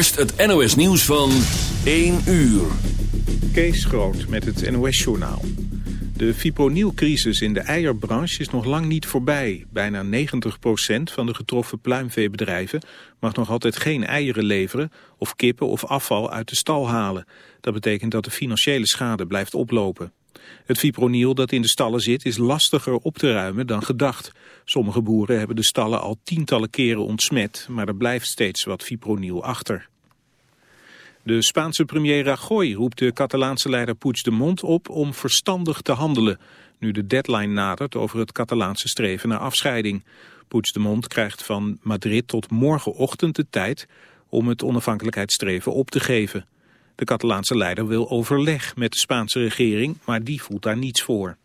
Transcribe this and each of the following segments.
het NOS nieuws van 1 uur. Kees Groot met het NOS-journaal. De fipronilcrisis in de eierbranche is nog lang niet voorbij. Bijna 90% van de getroffen pluimveebedrijven mag nog altijd geen eieren leveren... of kippen of afval uit de stal halen. Dat betekent dat de financiële schade blijft oplopen. Het fipronil dat in de stallen zit is lastiger op te ruimen dan gedacht. Sommige boeren hebben de stallen al tientallen keren ontsmet... maar er blijft steeds wat fipronil achter. De Spaanse premier Rajoy roept de Catalaanse leider Puigdemont op om verstandig te handelen, nu de deadline nadert over het Catalaanse streven naar afscheiding. Puigdemont krijgt van Madrid tot morgenochtend de tijd om het onafhankelijkheidsstreven op te geven. De Catalaanse leider wil overleg met de Spaanse regering, maar die voelt daar niets voor.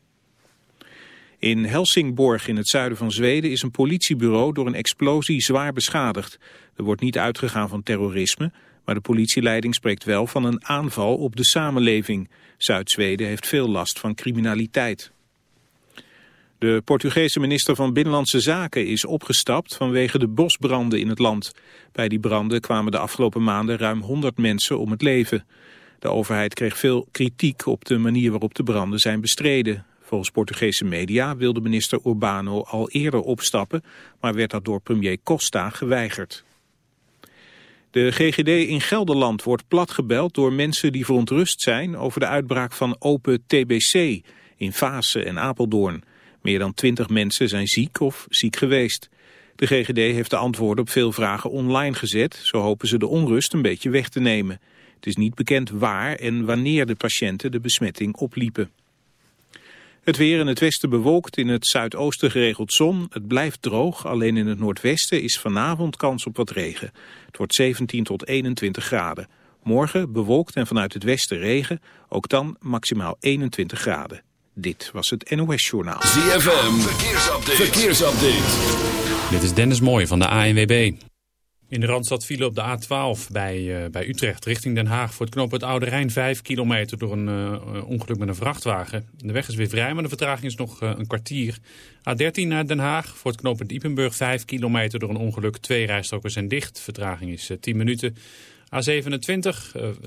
In Helsingborg in het zuiden van Zweden is een politiebureau door een explosie zwaar beschadigd. Er wordt niet uitgegaan van terrorisme, maar de politieleiding spreekt wel van een aanval op de samenleving. Zuid-Zweden heeft veel last van criminaliteit. De Portugese minister van Binnenlandse Zaken is opgestapt vanwege de bosbranden in het land. Bij die branden kwamen de afgelopen maanden ruim 100 mensen om het leven. De overheid kreeg veel kritiek op de manier waarop de branden zijn bestreden. Volgens Portugese media wilde minister Urbano al eerder opstappen, maar werd dat door premier Costa geweigerd. De GGD in Gelderland wordt platgebeld door mensen die verontrust zijn over de uitbraak van open TBC in Vaassen en Apeldoorn. Meer dan twintig mensen zijn ziek of ziek geweest. De GGD heeft de antwoorden op veel vragen online gezet. Zo hopen ze de onrust een beetje weg te nemen. Het is niet bekend waar en wanneer de patiënten de besmetting opliepen. Het weer in het westen bewolkt, in het zuidoosten geregeld zon. Het blijft droog, alleen in het noordwesten is vanavond kans op wat regen. Het wordt 17 tot 21 graden. Morgen bewolkt en vanuit het westen regen, ook dan maximaal 21 graden. Dit was het NOS Journaal. ZFM, verkeersupdate. verkeersupdate. Dit is Dennis Mooij van de ANWB. In de Randstad vielen op de A12 bij, uh, bij Utrecht richting Den Haag voor het knooppunt Oude Rijn 5 kilometer door een uh, ongeluk met een vrachtwagen. De weg is weer vrij, maar de vertraging is nog uh, een kwartier. A13 naar Den Haag voor het knooppunt Ippenburg 5 kilometer door een ongeluk. Twee rijstroken zijn dicht. Vertraging is 10 minuten. A27,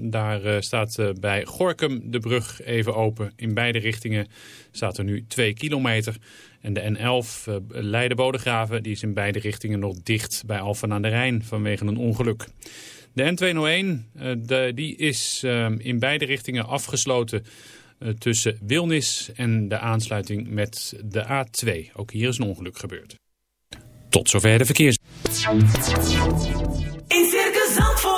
daar staat bij Gorkum de brug even open. In beide richtingen staat er nu 2 kilometer. En de N11 uh, Leiden-Bodegraven die is in beide richtingen nog dicht bij Alphen aan de Rijn vanwege een ongeluk. De N201 uh, de, die is uh, in beide richtingen afgesloten tussen Wilnis en de aansluiting met de A2. Ook hier is een ongeluk gebeurd. Tot zover de verkeers. In Circus Zandvoort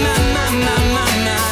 na na na na na.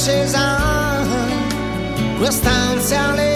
accesa, quest'ansia leggerissima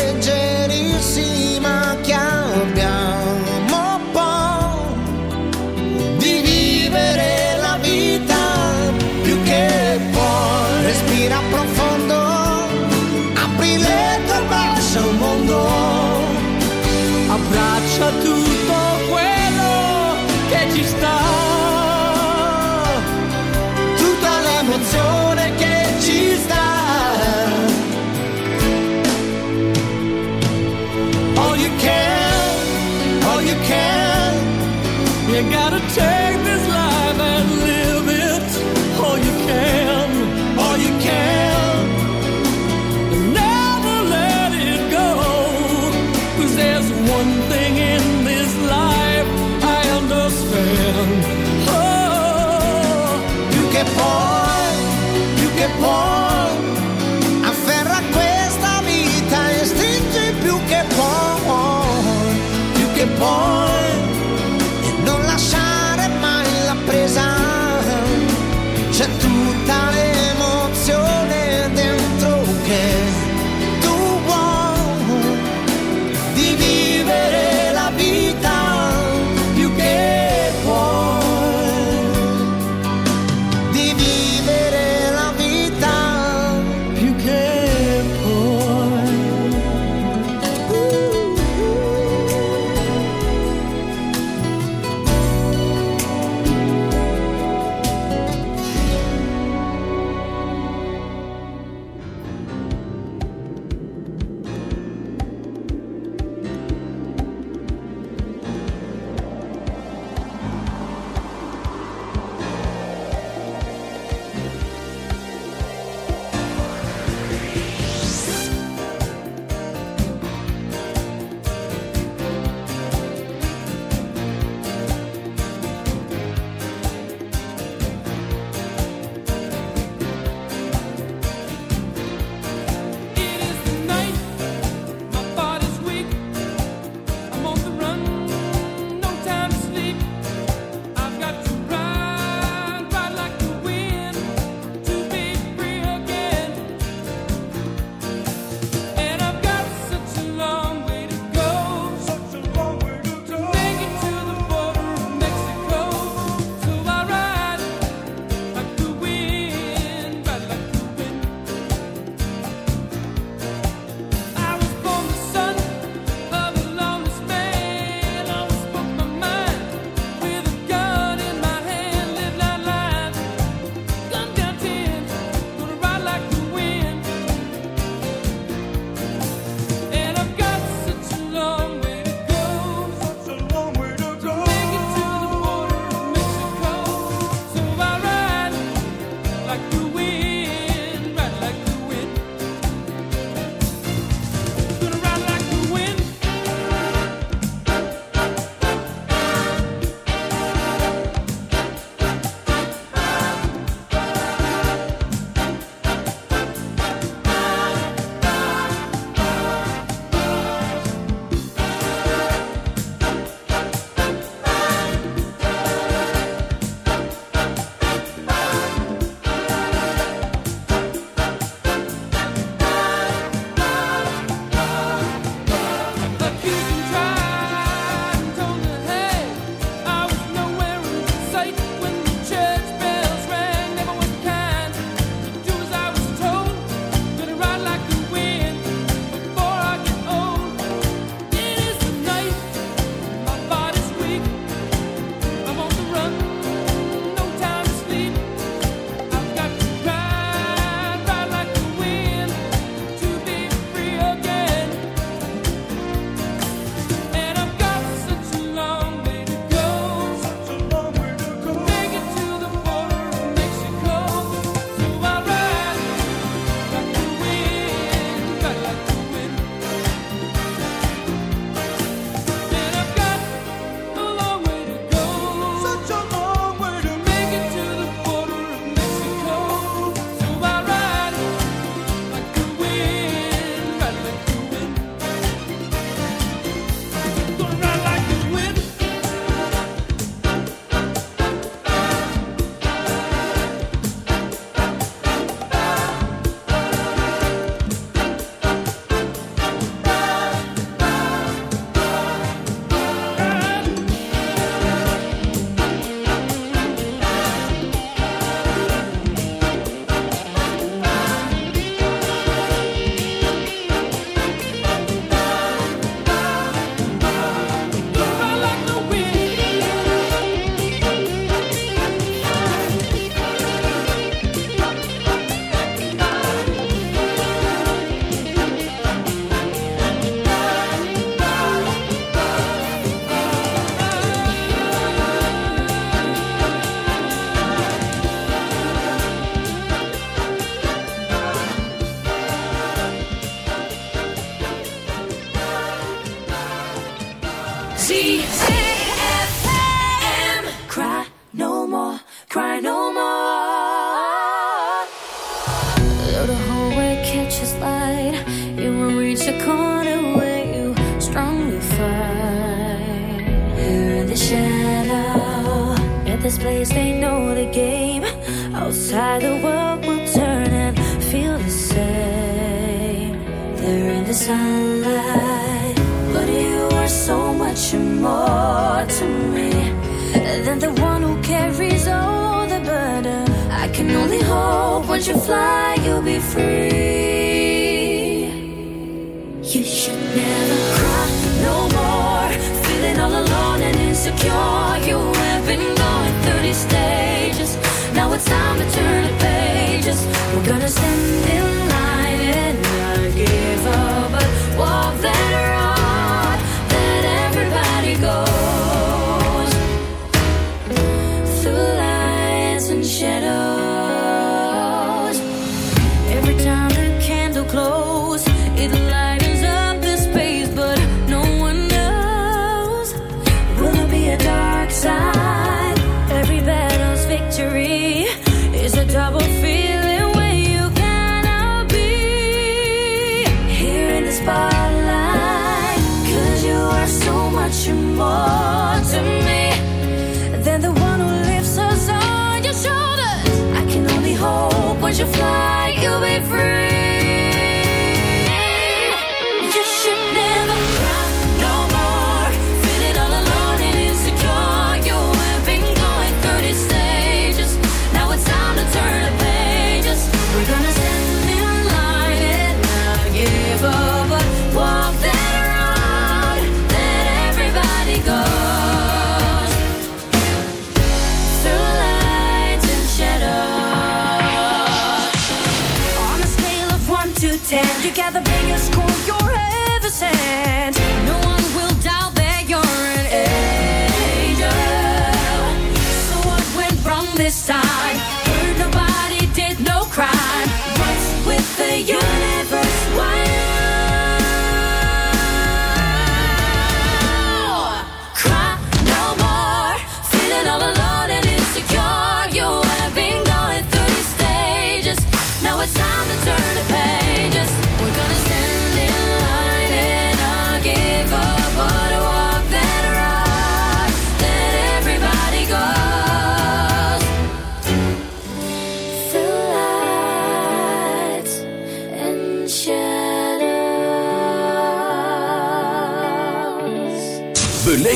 together.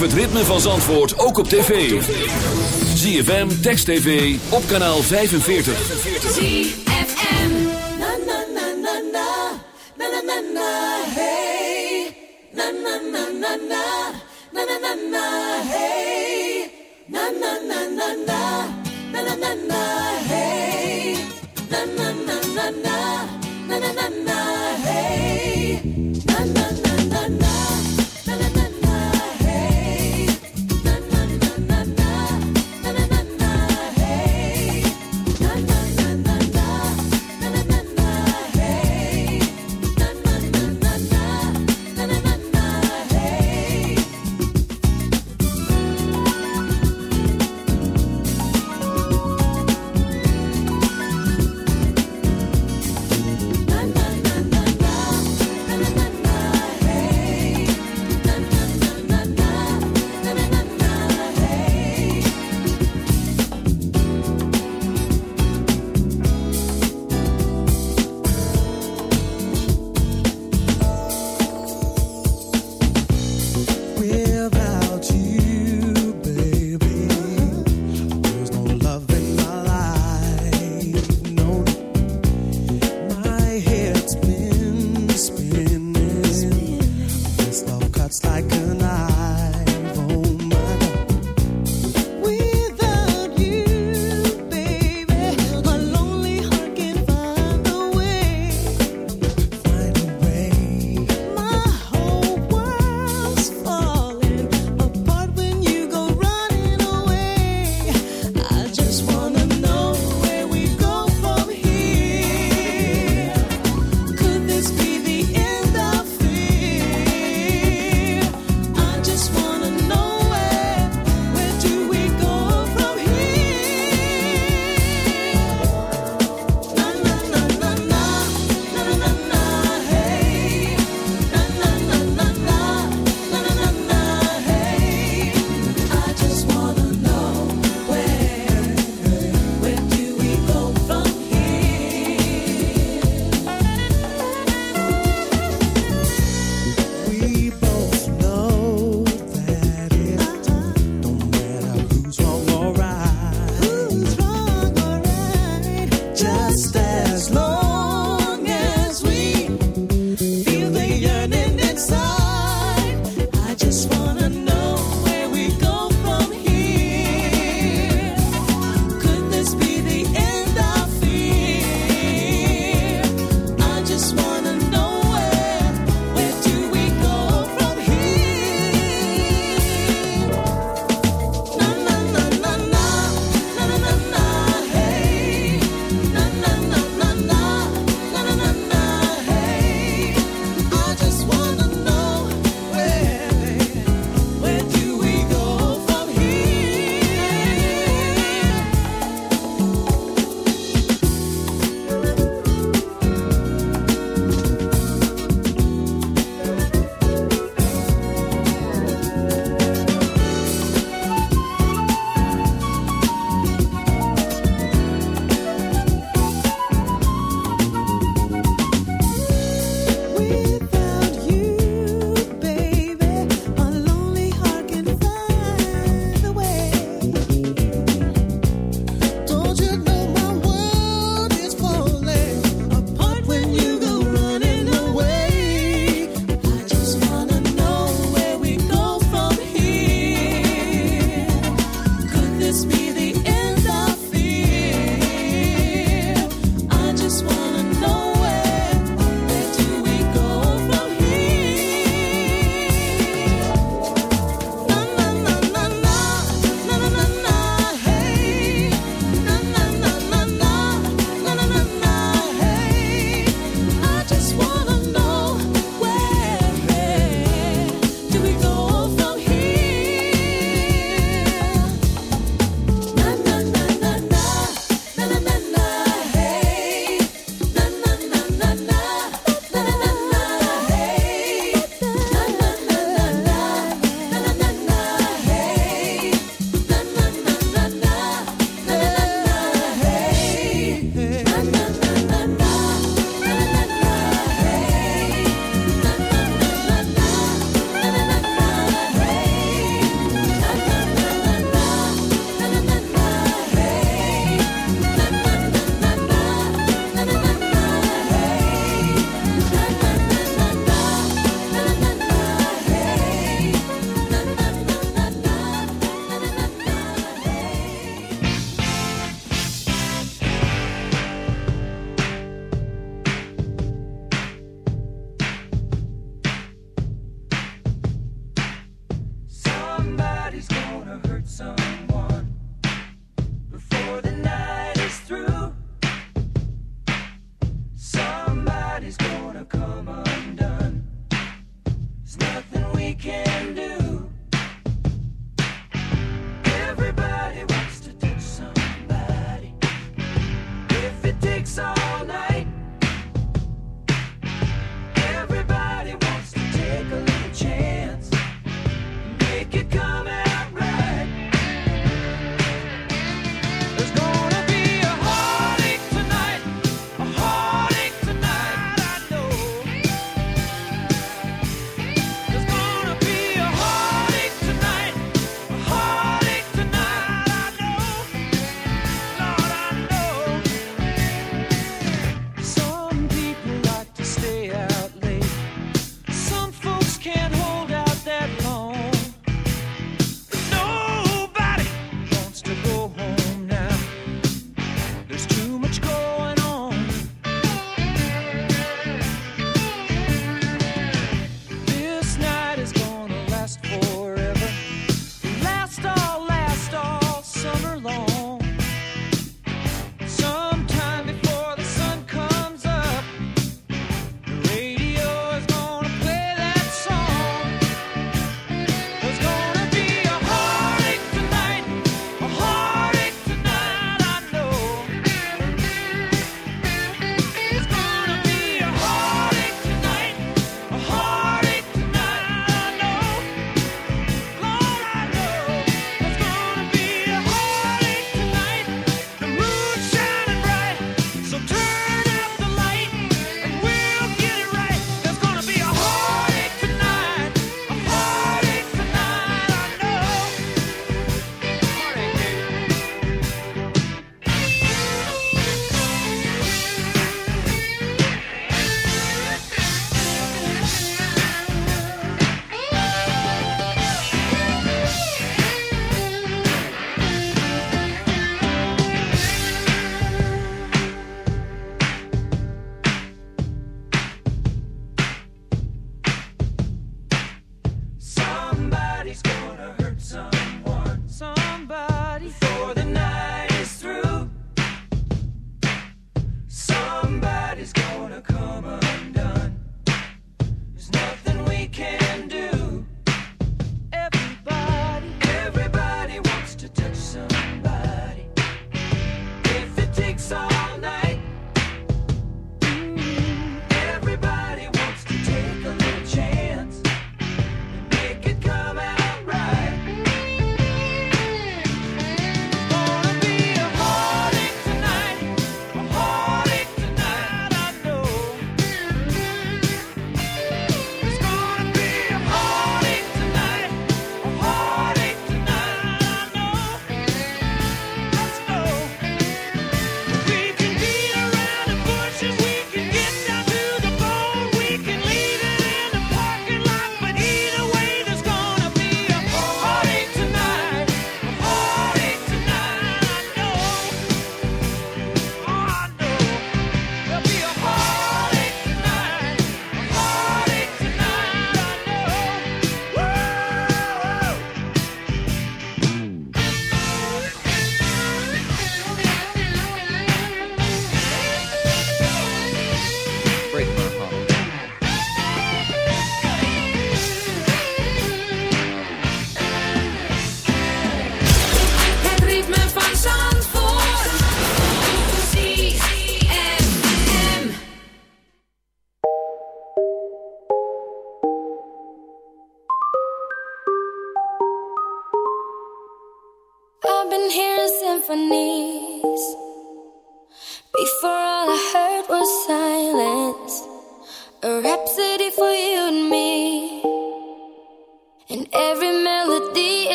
Beleef het ritme van Zandvoort ook op tv. ZFM, Text TV, op kanaal 45. ZFM. Na na na na na, na na na na, hey. Na na na na na, na na na na, hey. Na na na na na, na na na na, hey. Na na na na na, na na na na, hey. taken.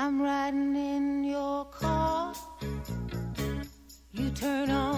I'm riding in your car. You turn on